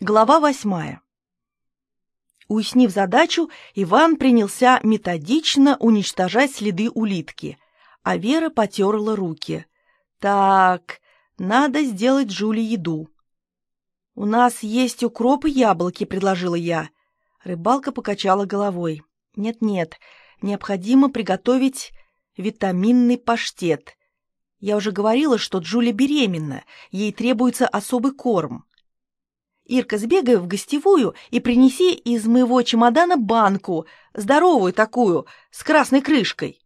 Глава восьмая. Уяснив задачу, Иван принялся методично уничтожать следы улитки, а Вера потерла руки. «Так, надо сделать Джули еду». «У нас есть укроп и яблоки», — предложила я. Рыбалка покачала головой. «Нет-нет, необходимо приготовить витаминный паштет. Я уже говорила, что Джули беременна, ей требуется особый корм». Ирка, сбегай в гостевую и принеси из моего чемодана банку, здоровую такую, с красной крышкой.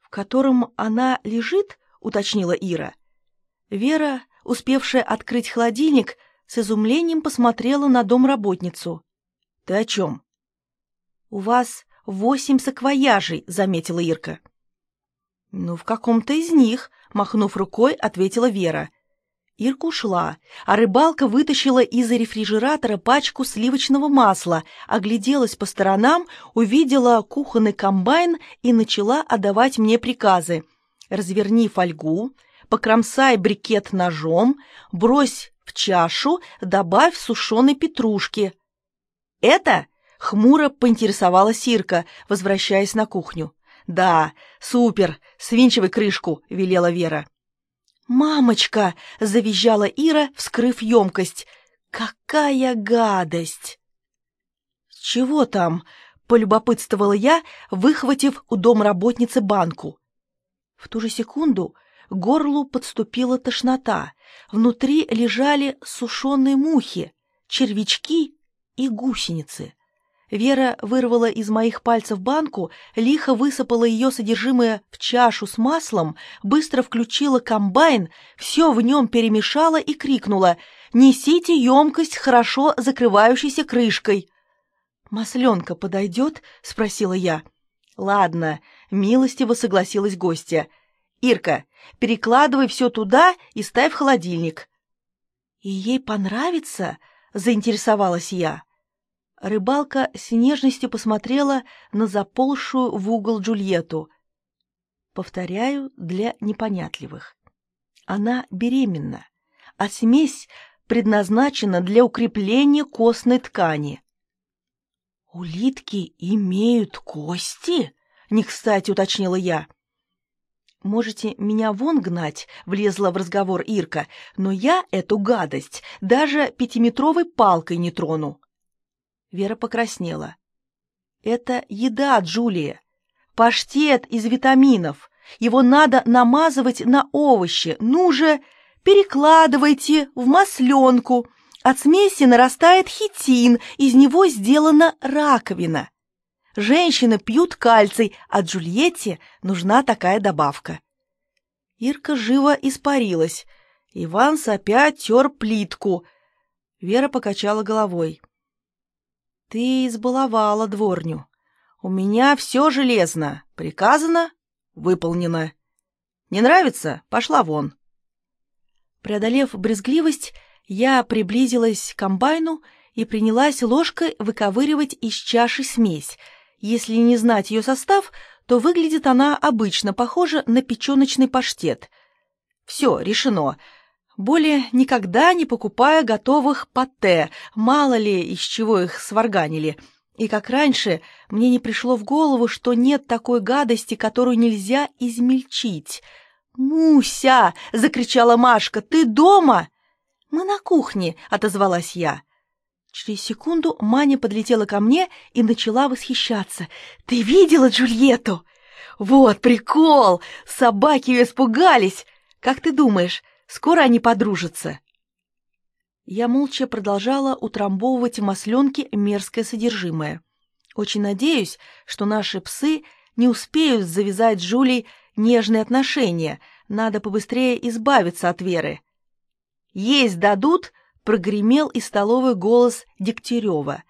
В котором она лежит, уточнила Ира. Вера, успевшая открыть холодильник, с изумлением посмотрела на домработницу. Ты о чем? У вас восемь саквояжей, заметила Ирка. Ну, в каком-то из них, махнув рукой, ответила Вера. Ирка ушла, а рыбалка вытащила из рефрижератора пачку сливочного масла, огляделась по сторонам, увидела кухонный комбайн и начала отдавать мне приказы. «Разверни фольгу, покромсай брикет ножом, брось в чашу, добавь сушеной петрушки». «Это?» — хмуро поинтересовалась Ирка, возвращаясь на кухню. «Да, супер, свинчивай крышку», — велела Вера. «Мамочка!» — завизжала Ира, вскрыв емкость. «Какая гадость!» «Чего там?» — полюбопытствовала я, выхватив у домработницы банку. В ту же секунду горлу подступила тошнота. Внутри лежали сушеные мухи, червячки и гусеницы. Вера вырвала из моих пальцев банку, лихо высыпала ее содержимое в чашу с маслом, быстро включила комбайн, все в нем перемешала и крикнула «Несите емкость хорошо закрывающейся крышкой!» «Масленка подойдет?» — спросила я. «Ладно», — милостиво согласилась гостья. «Ирка, перекладывай все туда и ставь в холодильник». «И ей понравится?» — заинтересовалась я. Рыбалка с нежностью посмотрела на заползшую в угол Джульетту. Повторяю для непонятливых. Она беременна, а смесь предназначена для укрепления костной ткани. «Улитки имеют кости?» — не кстати уточнила я. «Можете меня вон гнать», — влезла в разговор Ирка, «но я эту гадость даже пятиметровой палкой не трону». Вера покраснела. «Это еда, Джулия. Паштет из витаминов. Его надо намазывать на овощи. Ну же, перекладывайте в масленку. От смеси нарастает хитин, из него сделана раковина. Женщины пьют кальций, а Джульетте нужна такая добавка». Ирка живо испарилась. Иванс опять тер плитку. Вера покачала головой. Ты избаловала дворню. У меня все железно. Приказано — выполнено. Не нравится — пошла вон. Преодолев брезгливость, я приблизилась к комбайну и принялась ложкой выковыривать из чаши смесь. Если не знать ее состав, то выглядит она обычно похоже на печеночный паштет. Все, решено. Более никогда не покупая готовых патте, мало ли из чего их сварганили. И как раньше, мне не пришло в голову, что нет такой гадости, которую нельзя измельчить. «Муся!» — закричала Машка. «Ты дома?» «Мы на кухне», — отозвалась я. Через секунду Маня подлетела ко мне и начала восхищаться. «Ты видела Джульетту?» «Вот прикол! Собаки ее испугались! Как ты думаешь, Скоро они подружатся. Я молча продолжала утрамбовывать в масленке мерзкое содержимое. Очень надеюсь, что наши псы не успеют завязать с Жулей нежные отношения. Надо побыстрее избавиться от Веры. «Есть дадут!» — прогремел из столовой голос Дегтярева.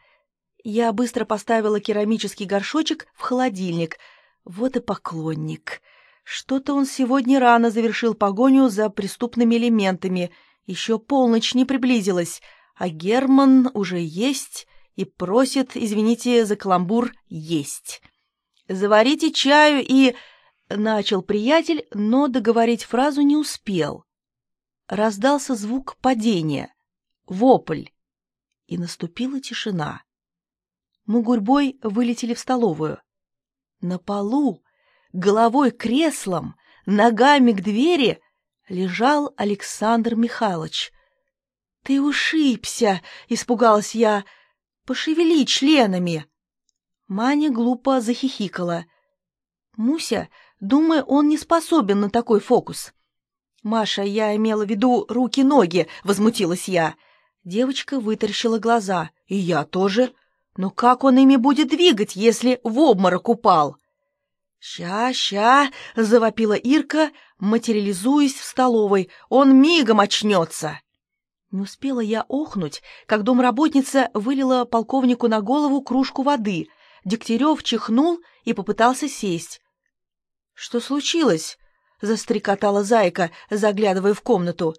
Я быстро поставила керамический горшочек в холодильник. Вот и поклонник. Что-то он сегодня рано завершил погоню за преступными элементами. Еще полночь не приблизилась, а Герман уже есть и просит, извините за каламбур, есть. «Заварите чаю и...» — начал приятель, но договорить фразу не успел. Раздался звук падения. Вопль. И наступила тишина. Мы гурьбой вылетели в столовую. На полу, головой креслом, ногами к двери лежал Александр Михайлович. «Ты ушибся!» — испугалась я. «Пошевели членами!» Маня глупо захихикала. Муся, думая, он не способен на такой фокус. «Маша, я имела в виду руки-ноги», — возмутилась я. Девочка вытаращила глаза. «И я тоже. Но как он ими будет двигать, если в обморок упал?» «Ща, ща!» — завопила Ирка, материализуясь в столовой. «Он мигом очнется!» Не успела я охнуть, как домработница вылила полковнику на голову кружку воды. Дегтярев чихнул и попытался сесть. «Что случилось?» — застрекотала зайка, заглядывая в комнату.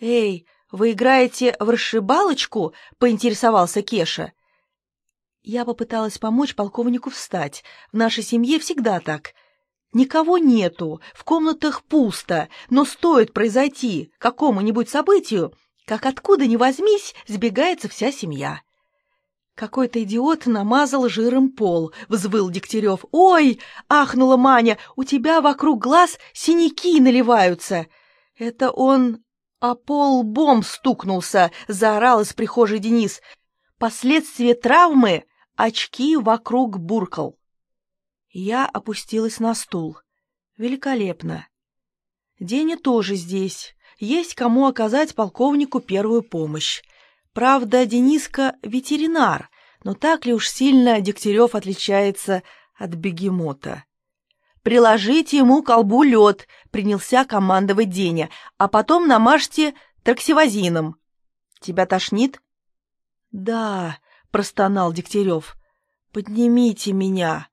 «Эй, вы играете в расшибалочку?» — поинтересовался Кеша. Я попыталась помочь полковнику встать. В нашей семье всегда так. Никого нету, в комнатах пусто, но стоит произойти какому-нибудь событию, как откуда ни возьмись, сбегается вся семья. Какой-то идиот намазал жиром пол, взвыл Дегтярев. «Ой!» — ахнула Маня. «У тебя вокруг глаз синяки наливаются!» «Это он а пол бомб стукнулся!» — заорал из прихожей Денис. «Последствия травмы очки вокруг буркал. Я опустилась на стул. Великолепно. Деня тоже здесь. Есть кому оказать полковнику первую помощь. Правда, Дениска — ветеринар, но так ли уж сильно Дегтярев отличается от бегемота? «Приложите ему колбу лед», — принялся командовать Деня, «а потом намажьте траксивозином». «Тебя тошнит?» «Да», простонал Дегтярев. «Поднимите меня!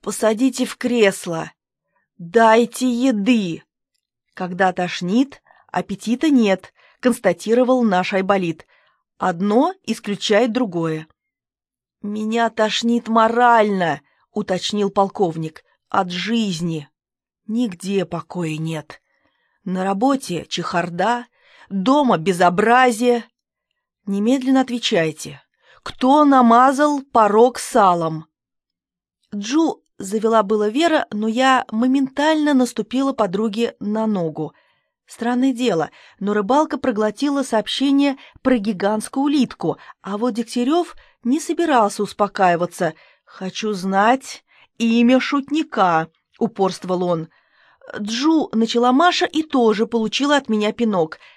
Посадите в кресло! Дайте еды!» Когда тошнит, аппетита нет, констатировал наш Айболит. Одно исключает другое. «Меня тошнит морально», — уточнил полковник, — «от жизни. Нигде покоя нет. На работе чехарда, дома безобразие. Немедленно отвечайте, кто намазал порог салом? Джу завела было Вера, но я моментально наступила подруге на ногу. Странное дело, но рыбалка проглотила сообщение про гигантскую улитку, а вот Дегтярев не собирался успокаиваться. «Хочу знать имя шутника», — упорствовал он. Джу начала Маша и тоже получила от меня пинок —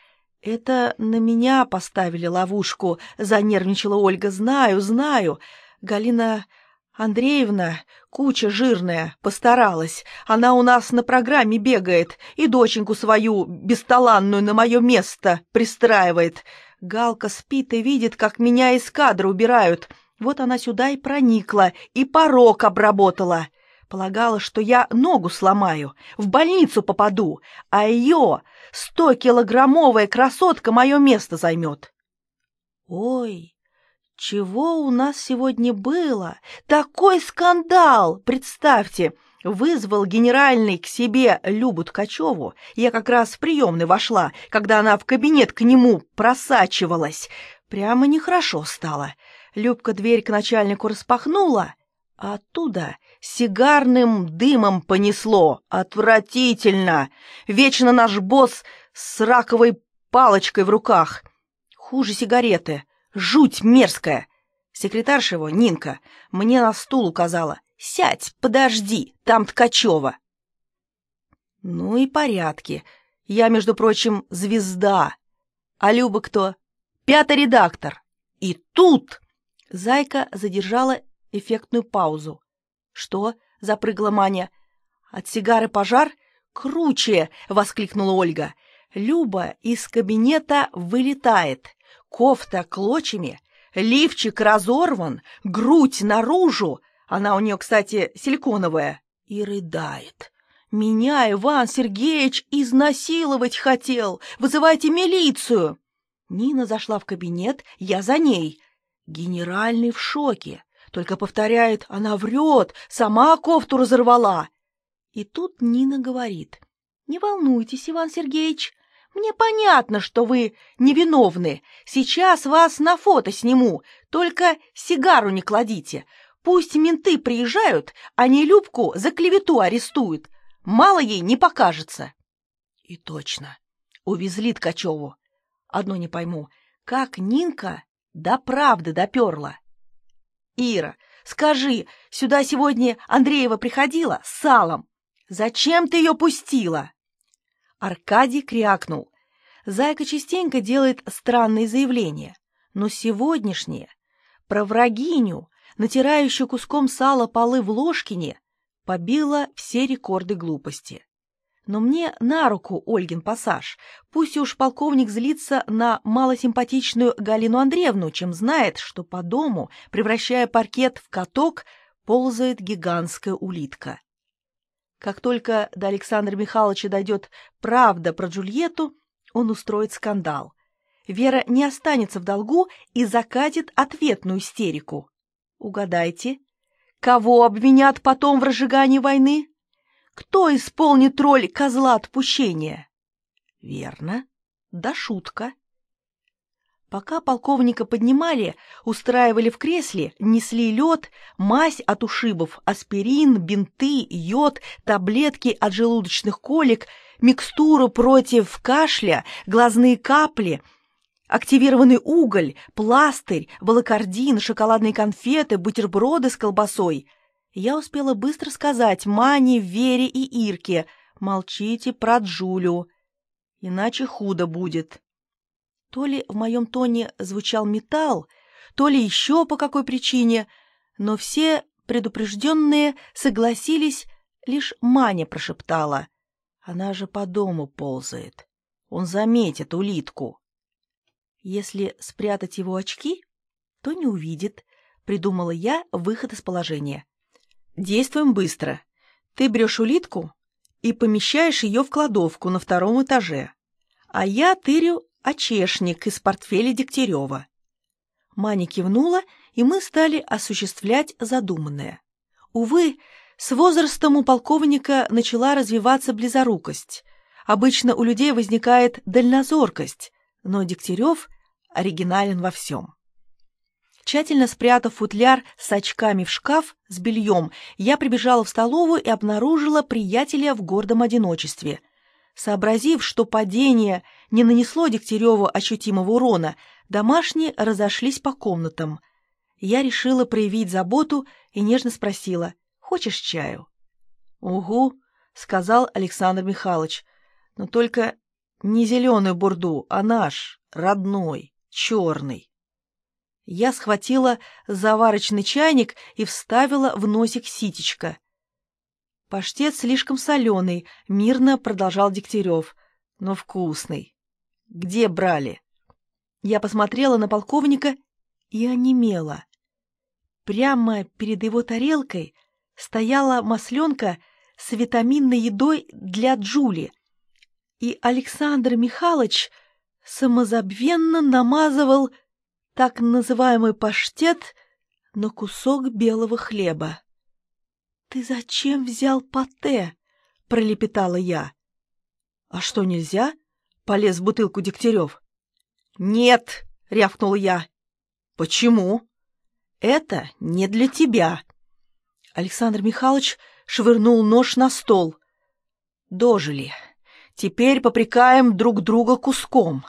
«Это на меня поставили ловушку», — занервничала Ольга. «Знаю, знаю. Галина Андреевна, куча жирная, постаралась. Она у нас на программе бегает и доченьку свою, бесталанную, на мое место пристраивает. Галка спит и видит, как меня из кадра убирают. Вот она сюда и проникла, и порог обработала». Полагала, что я ногу сломаю, в больницу попаду, а ее сто-килограммовая красотка мое место займет. Ой, чего у нас сегодня было? Такой скандал! Представьте, вызвал генеральный к себе Любу Ткачеву. Я как раз в приемной вошла, когда она в кабинет к нему просачивалась. Прямо нехорошо стало. Любка дверь к начальнику распахнула, оттуда сигарным дымом понесло. Отвратительно! Вечно наш босс с раковой палочкой в руках. Хуже сигареты. Жуть мерзкая. Секретарша его, Нинка, мне на стул указала. «Сядь, подожди, там Ткачева». Ну и порядки. Я, между прочим, звезда. А Люба кто? Пятый редактор. И тут... Зайка задержала эффектную паузу. «Что?» — запрыгла Маня. «От сигары пожар? Круче!» — воскликнула Ольга. Люба из кабинета вылетает. Кофта клочьями, лифчик разорван, грудь наружу. Она у нее, кстати, силиконовая. И рыдает. «Меня Иван Сергеевич изнасиловать хотел! Вызывайте милицию!» Нина зашла в кабинет, я за ней. Генеральный в шоке. Только повторяет, она врет, сама кофту разорвала. И тут Нина говорит, «Не волнуйтесь, Иван Сергеевич, Мне понятно, что вы невиновны. Сейчас вас на фото сниму, только сигару не кладите. Пусть менты приезжают, а не Любку за клевету арестуют. Мало ей не покажется. И точно. Увезли Ткачеву. Одно не пойму, как Нинка до правды доперла. Ира, скажи, сюда сегодня Андреева приходила с салом. Зачем ты ее пустила? Аркадий крякнул. Зайка частенько делает странные заявления, но сегодняшнее про врагиню, натирающую куском сала полы в Ложкине, побило все рекорды глупости. Но мне на руку Ольгин пассаж. Пусть уж полковник злится на малосимпатичную Галину Андреевну, чем знает, что по дому, превращая паркет в каток, ползает гигантская улитка. Как только до Александра Михайловича дойдет правда про Джульетту, он устроит скандал. Вера не останется в долгу и закатит ответную истерику. Угадайте, кого обвинят потом в разжигании войны? Кто исполнит роль козла отпущения? Верно, да шутка. Пока полковника поднимали, устраивали в кресле, несли лед, мазь от ушибов, аспирин, бинты, йод, таблетки от желудочных колик, микстуру против кашля, глазные капли, активированный уголь, пластырь, волокордин, шоколадные конфеты, бутерброды с колбасой. Я успела быстро сказать Мане, Вере и Ирке «Молчите про Джулю, иначе худо будет». То ли в моем тоне звучал металл, то ли еще по какой причине, но все предупрежденные согласились, лишь Маня прошептала. Она же по дому ползает. Он заметит улитку. Если спрятать его очки, то не увидит, придумала я выход из положения. Действуем быстро. Ты берешь улитку и помещаешь ее в кладовку на втором этаже, а я тырю очешник из портфеля Дегтярева. Маня кивнула, и мы стали осуществлять задуманное. Увы, с возрастом у полковника начала развиваться близорукость. Обычно у людей возникает дальнозоркость, но Дегтярев оригинален во всем. Тщательно спрятав футляр с очками в шкаф с бельем, я прибежала в столовую и обнаружила приятеля в гордом одиночестве. Сообразив, что падение не нанесло Дегтяреву ощутимого урона, домашние разошлись по комнатам. Я решила проявить заботу и нежно спросила, «Хочешь чаю?» «Угу», — сказал Александр Михайлович, «но только не зеленый бурду, а наш, родной, черный». Я схватила заварочный чайник и вставила в носик ситечко — Паштет слишком соленый, мирно продолжал Дегтярев, но вкусный. Где брали? Я посмотрела на полковника и онемела. Прямо перед его тарелкой стояла масленка с витаминной едой для Джули, и Александр Михайлович самозабвенно намазывал так называемый паштет на кусок белого хлеба. «Ты зачем взял пате?» — пролепетала я. «А что, нельзя?» — полез в бутылку Дегтярев. «Нет!» — рявкнул я. «Почему?» «Это не для тебя!» Александр Михайлович швырнул нож на стол. «Дожили. Теперь попрекаем друг друга куском.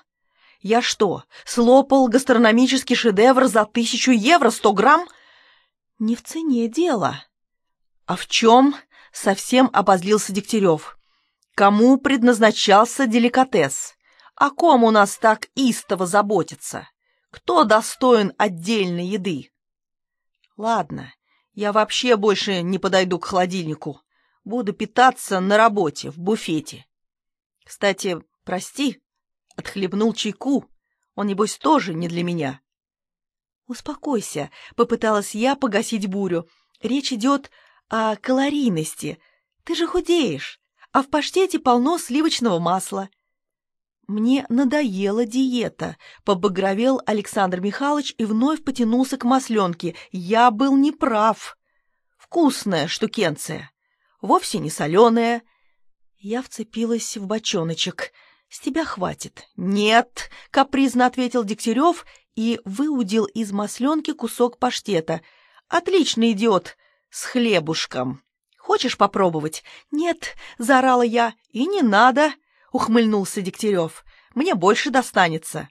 Я что, слопал гастрономический шедевр за тысячу евро сто грамм?» «Не в цене дело», «А в чем?» — совсем обозлился Дегтярев. «Кому предназначался деликатес? О ком у нас так истово заботиться? Кто достоин отдельной еды?» «Ладно, я вообще больше не подойду к холодильнику. Буду питаться на работе, в буфете. Кстати, прости, отхлебнул чайку. Он, небось, тоже не для меня». «Успокойся», — попыталась я погасить бурю. «Речь идет о калорийности. Ты же худеешь, а в паштете полно сливочного масла. Мне надоела диета, побагровел Александр Михайлович и вновь потянулся к масленке. Я был неправ. Вкусная штукенция, вовсе не соленая. Я вцепилась в бочоночек. «С тебя хватит». «Нет», — капризно ответил Дегтярев и выудил из масленки кусок паштета. «Отличный идиот с хлебушком. Хочешь попробовать?» «Нет», — заорала я. «И не надо», — ухмыльнулся Дегтярев. «Мне больше достанется».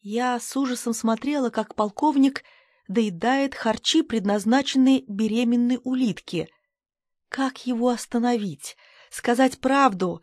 Я с ужасом смотрела, как полковник доедает харчи, предназначенные беременной улитке. Как его остановить? Сказать правду?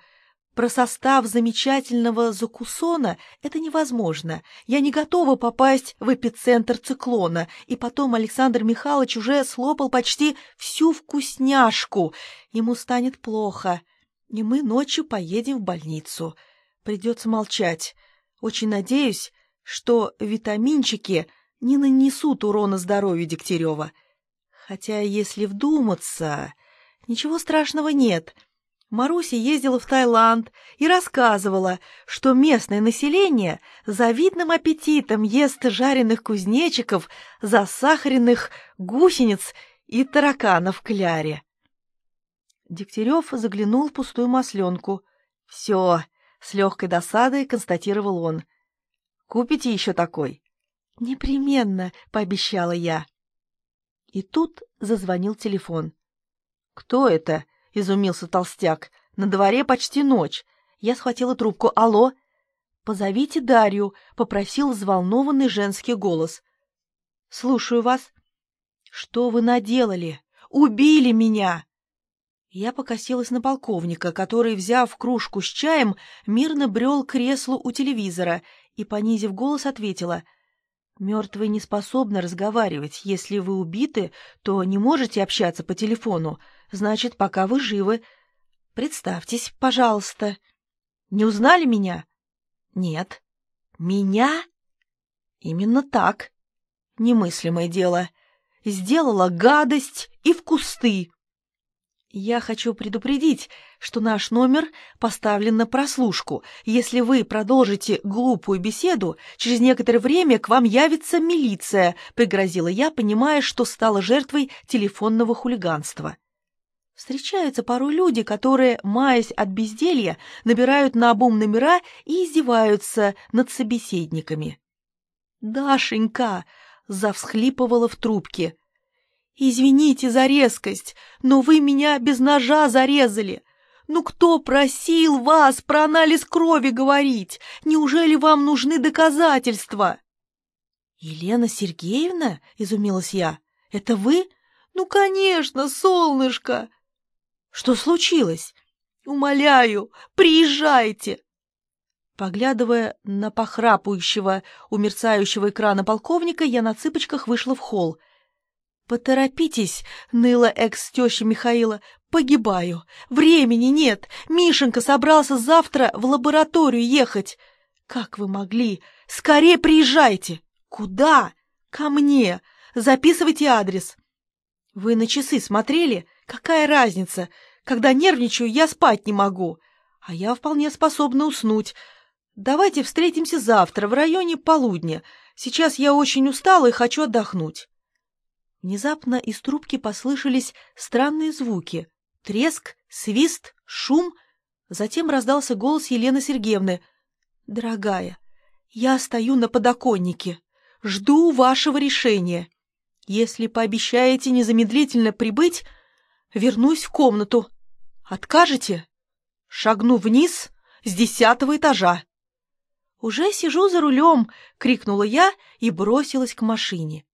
Про состав замечательного закусона это невозможно. Я не готова попасть в эпицентр циклона, и потом Александр Михайлович уже слопал почти всю вкусняшку. Ему станет плохо, и мы ночью поедем в больницу. Придется молчать. Очень надеюсь, что витаминчики не нанесут урона здоровью Дегтярева. Хотя, если вдуматься, ничего страшного нет. Маруся ездила в Таиланд и рассказывала, что местное население завидным аппетитом ест жареных кузнечиков, засахаренных гусениц и тараканов в кляре. Дегтярев заглянул в пустую масленку. «Все», — с легкой досадой констатировал он. «Купите еще такой?» «Непременно», — пообещала я. И тут зазвонил телефон. «Кто это?» — изумился толстяк. «На дворе почти ночь». Я схватила трубку. «Алло?» «Позовите Дарью», — попросил взволнованный женский голос. «Слушаю вас». «Что вы наделали? Убили меня!» Я покосилась на полковника, который, взяв кружку с чаем, мирно брел креслу у телевизора и, понизив голос, ответила. «Мертвые не способны разговаривать. Если вы убиты, то не можете общаться по телефону. Значит, пока вы живы. Представьтесь, пожалуйста. Не узнали меня?» «Нет». «Меня?» «Именно так. Немыслимое дело. Сделала гадость и в кусты». «Я хочу предупредить, что наш номер поставлен на прослушку. Если вы продолжите глупую беседу, через некоторое время к вам явится милиция», — пригрозила я, понимая, что стала жертвой телефонного хулиганства. Встречаются порой люди, которые, маясь от безделья, набирают на обум номера и издеваются над собеседниками. «Дашенька!» — завсхлипывала в трубке — «Извините за резкость, но вы меня без ножа зарезали. Ну кто просил вас про анализ крови говорить? Неужели вам нужны доказательства?» «Елена Сергеевна?» — изумилась я. «Это вы?» «Ну, конечно, солнышко!» «Что случилось?» «Умоляю, приезжайте!» Поглядывая на похрапывающего у мерцающего экрана полковника, я на цыпочках вышла в холл. «Поторопитесь!» — ныла экс-теща Михаила. «Погибаю! Времени нет! Мишенька собрался завтра в лабораторию ехать!» «Как вы могли? Скорее приезжайте!» «Куда?» «Ко мне! Записывайте адрес!» «Вы на часы смотрели? Какая разница? Когда нервничаю, я спать не могу, а я вполне способна уснуть. Давайте встретимся завтра в районе полудня. Сейчас я очень устала и хочу отдохнуть». Внезапно из трубки послышались странные звуки. Треск, свист, шум. Затем раздался голос Елены Сергеевны. «Дорогая, я стою на подоконнике. Жду вашего решения. Если пообещаете незамедлительно прибыть, вернусь в комнату. Откажете? Шагну вниз с десятого этажа». «Уже сижу за рулем!» — крикнула я и бросилась к машине.